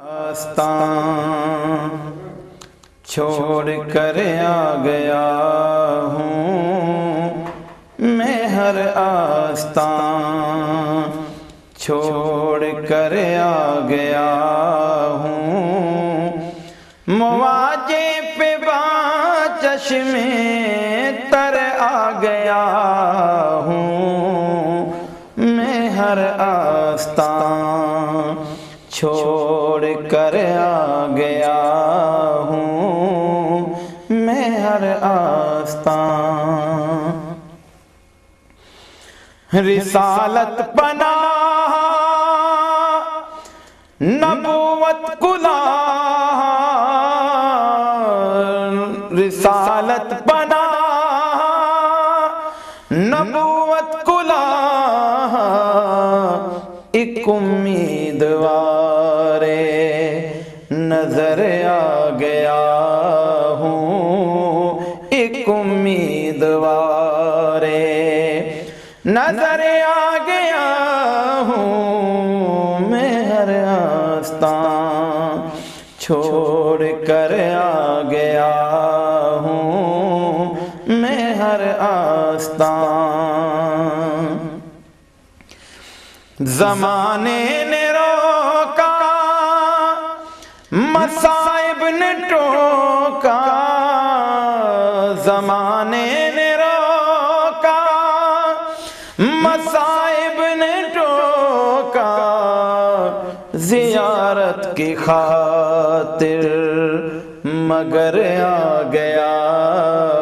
آستان چھوڑ کر آ گیا ہوں میں ہر آستان چھوڑ کر آ گیا ہوں مواجے پہ با چشمے تر آ گیا ہوں میں ہر آستان چھوڑ کر آ گیا ہوں میں ہر آستان رسالت پنا نبوت کلا رسالت نظر آ گیا ہوں۔ ایک امیدوار نظر آ گیا ہوں۔ میں ہر آستان چھوڑ کر آ گیا ہوں۔ میں ہر آستان زمانے زمانے نے روکا مسائب نے ٹوکا، زیارت کی خاطر مگر آ گیا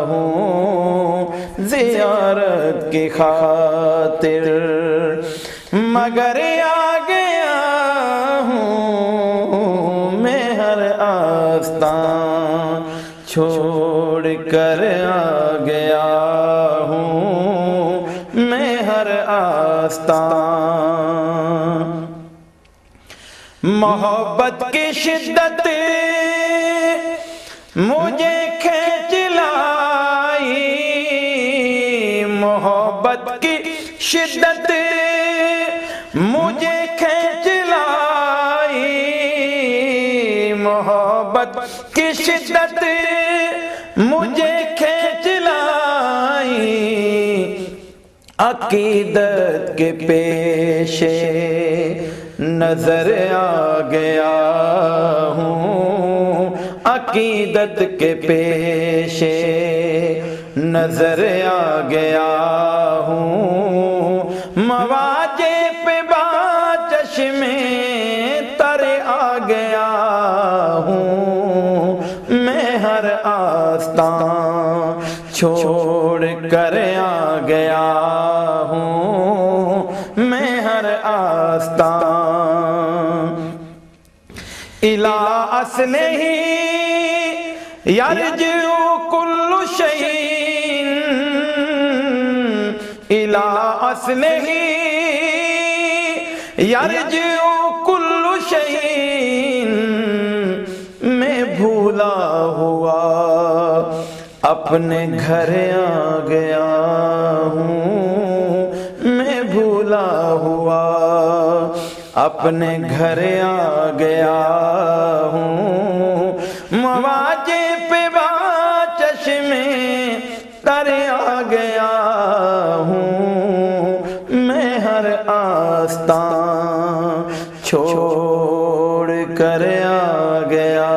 ہوں۔ زیارت کی خاطر مگر آ گیا ہوں۔ میں ہر آستان چھوڑ کر آ گیا ہوں میں ہر آستان۔ محبت کی شدت مجھے کھینچ لائی۔ محبت کی شدت مجھے کھینچ لائی۔ محبت کی شدت عقیدت کے پیشے نظر آ گیا ہوں۔ عقیدت کے پیشے نظر آ گیا ہوں۔ مواجے پہ با چشمے تر آ گیا ہوں۔ میں ہر آستان چھوڑ کر آ گیا الہ اصل ہی یرجو کل شیئن الہ اصل ہی یرجو کل میں بھولا ہوا، اپنے گھر آ گیا ہوں۔ اپنے گھر آ گیا ہوں۔ مواجے پہ با چشمے تر آ گیا ہوں۔ میں ہر آستان چھوڑ کر آ گیا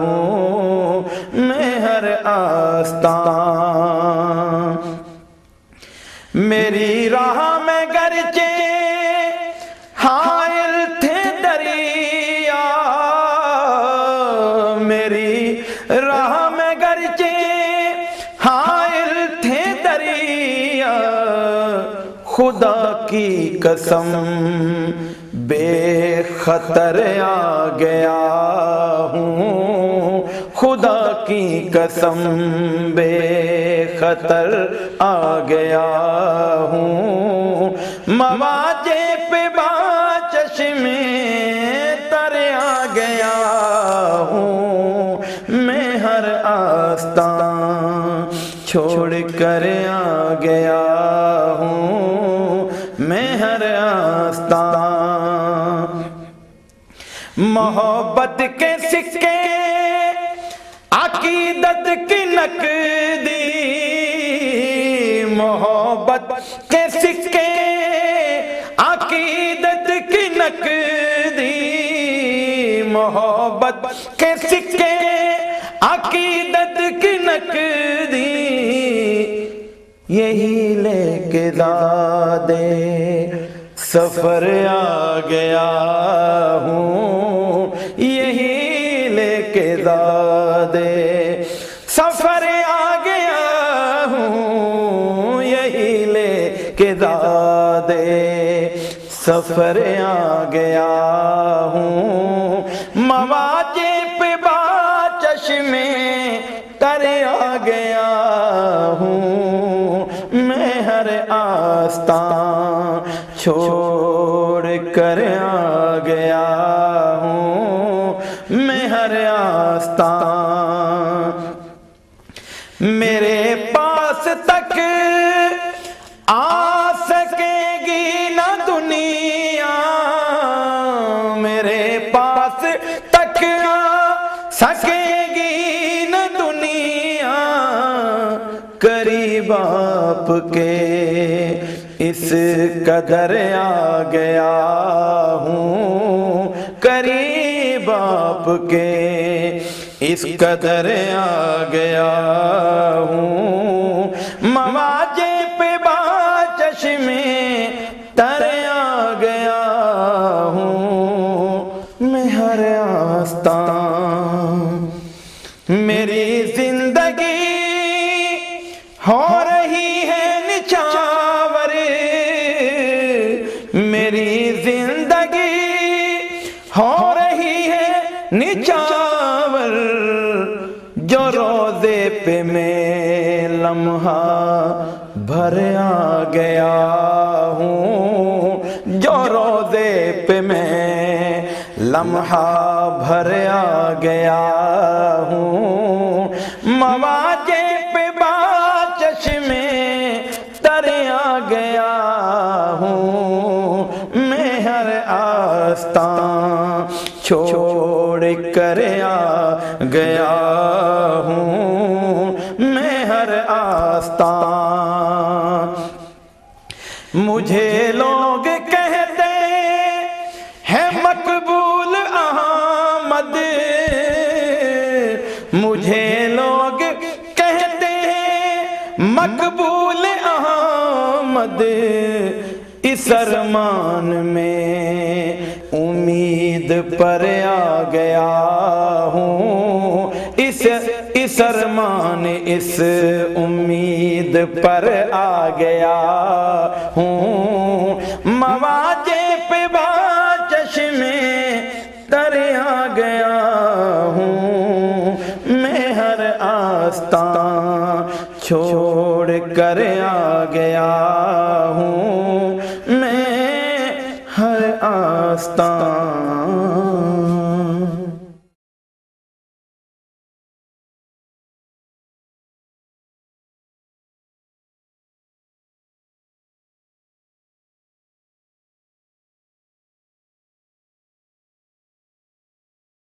ہوں۔ میں ہر آستان میری خدا کی قسم، بے خطر آ گیا ہوں۔ خدا کی قسم، بے خطر آ گیا ہوں۔ مواجے پہ با چشمے تر آ گیا ہوں۔ میں ہر آستان چھوڑ کر آ گیا محبت کے سکے، عقیدت کی نقدی، محبت کے سکے، عقیدت کی نقدی، محبت کے سکے، عقیدت کی نقدی، یہی لے کے دادے، سفر آ گیا ہوں۔ دادے سفر آ گیا ہوں، یہی لے کے دادے سفر آ گیا ہوں مواجے پہ با چشمے تر آ گیا ہوں۔ میں ہر آستان چھوڑ کر آ آستان میرے پاس تک آ سکے گی نہ دنیا۔ میرے پاس تک آ سکے گی نہ دنیا۔ قریب آپ کے اس قدر آ گیا ہوں۔ قریب آپ کے اس قدر آ گیا ہوں۔ مواجے پہ با چشمے تر آ گیا ہوں۔ میں ہر آستان میری زندگی ہو رہی لمحہ بھر آ گیا ہوں۔ جو روزے پہ میں لمحہ بھر آ گیا ہوں۔ مواجے پہ با چشمے تر آ گیا ہوں۔ میں ہر آستان چھوڑ کر آ گیا ہوں۔ آستان مجھے لوگ کہتے ہیں مقبول احمد۔ مجھے لوگ کہتے ہیں مقبول احمد۔ اس ارمان میں امید پر آ گیا ہوں۔ اس اس ارمان اس امید پر آ گیا ہوں۔ مواجے پہ با چشمے تر آ گیا ہوں۔ میں ہر آستان چھوڑ کر آ گیا ہوں۔ میں ہر آستان